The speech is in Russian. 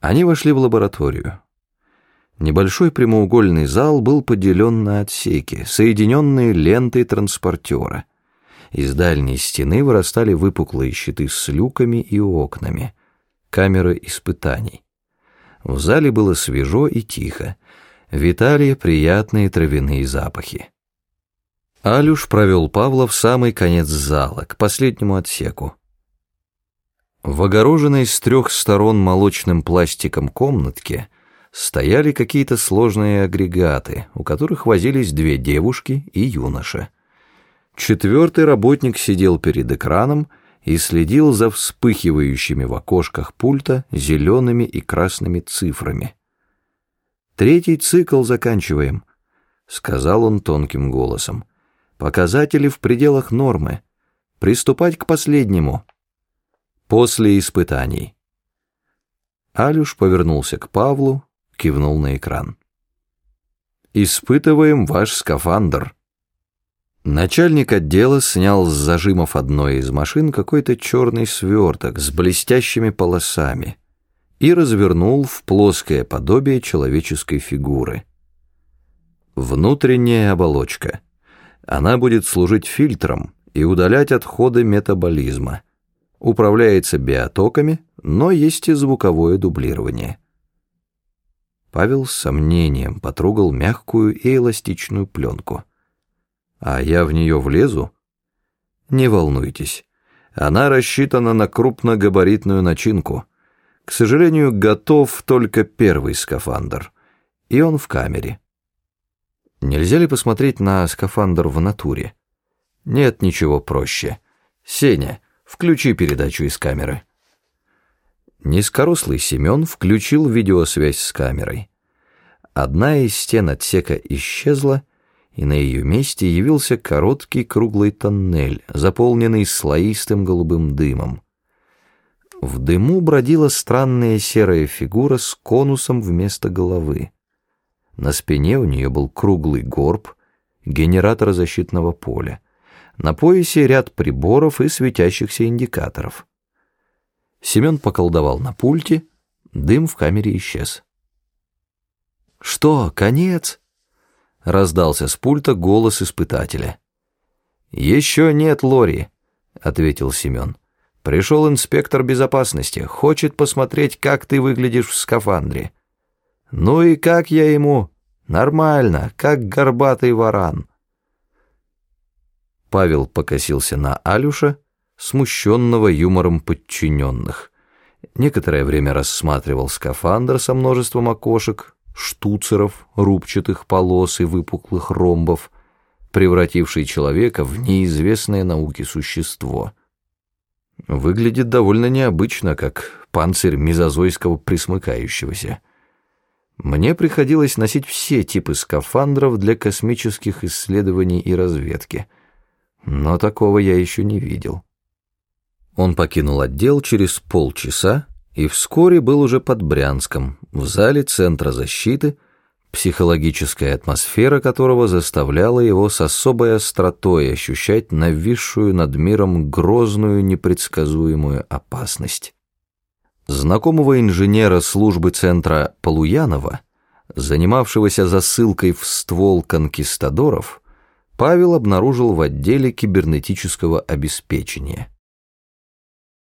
Они вошли в лабораторию. Небольшой прямоугольный зал был поделен на отсеки, соединенные лентой транспортера. Из дальней стены вырастали выпуклые щиты с люками и окнами, камеры испытаний. В зале было свежо и тихо, витали приятные травяные запахи. Алюш провел Павла в самый конец зала, к последнему отсеку. В огороженной с трех сторон молочным пластиком комнатке стояли какие-то сложные агрегаты, у которых возились две девушки и юноша. Четвертый работник сидел перед экраном и следил за вспыхивающими в окошках пульта зелеными и красными цифрами. «Третий цикл заканчиваем», — сказал он тонким голосом. «Показатели в пределах нормы. Приступать к последнему» после испытаний. Алюш повернулся к Павлу, кивнул на экран. «Испытываем ваш скафандр». Начальник отдела снял с зажимов одной из машин какой-то черный сверток с блестящими полосами и развернул в плоское подобие человеческой фигуры. Внутренняя оболочка. Она будет служить фильтром и удалять отходы метаболизма управляется биотоками, но есть и звуковое дублирование. Павел с сомнением потрогал мягкую и эластичную пленку. «А я в нее влезу?» «Не волнуйтесь, она рассчитана на крупногабаритную начинку. К сожалению, готов только первый скафандр, и он в камере». «Нельзя ли посмотреть на скафандр в натуре?» «Нет ничего проще. Сеня, Включи передачу из камеры». Низкорослый Семен включил видеосвязь с камерой. Одна из стен отсека исчезла, и на ее месте явился короткий круглый тоннель, заполненный слоистым голубым дымом. В дыму бродила странная серая фигура с конусом вместо головы. На спине у нее был круглый горб, генератор защитного поля. На поясе ряд приборов и светящихся индикаторов. Семен поколдовал на пульте, дым в камере исчез. «Что, конец?» — раздался с пульта голос испытателя. «Еще нет, Лори», — ответил Семен. «Пришел инспектор безопасности, хочет посмотреть, как ты выглядишь в скафандре». «Ну и как я ему?» «Нормально, как горбатый варан». Павел покосился на Алюша, смущенного юмором подчиненных. Некоторое время рассматривал скафандр со множеством окошек, штуцеров, рубчатых полос и выпуклых ромбов, превративший человека в неизвестное науке существо. Выглядит довольно необычно, как панцирь мезозойского присмыкающегося. Мне приходилось носить все типы скафандров для космических исследований и разведки — но такого я еще не видел. Он покинул отдел через полчаса и вскоре был уже под Брянском, в зале Центра защиты, психологическая атмосфера которого заставляла его с особой остротой ощущать нависшую над миром грозную непредсказуемую опасность. Знакомого инженера службы Центра Полуянова, занимавшегося засылкой в ствол конкистадоров, Павел обнаружил в отделе кибернетического обеспечения.